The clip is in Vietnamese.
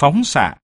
phóng xạ.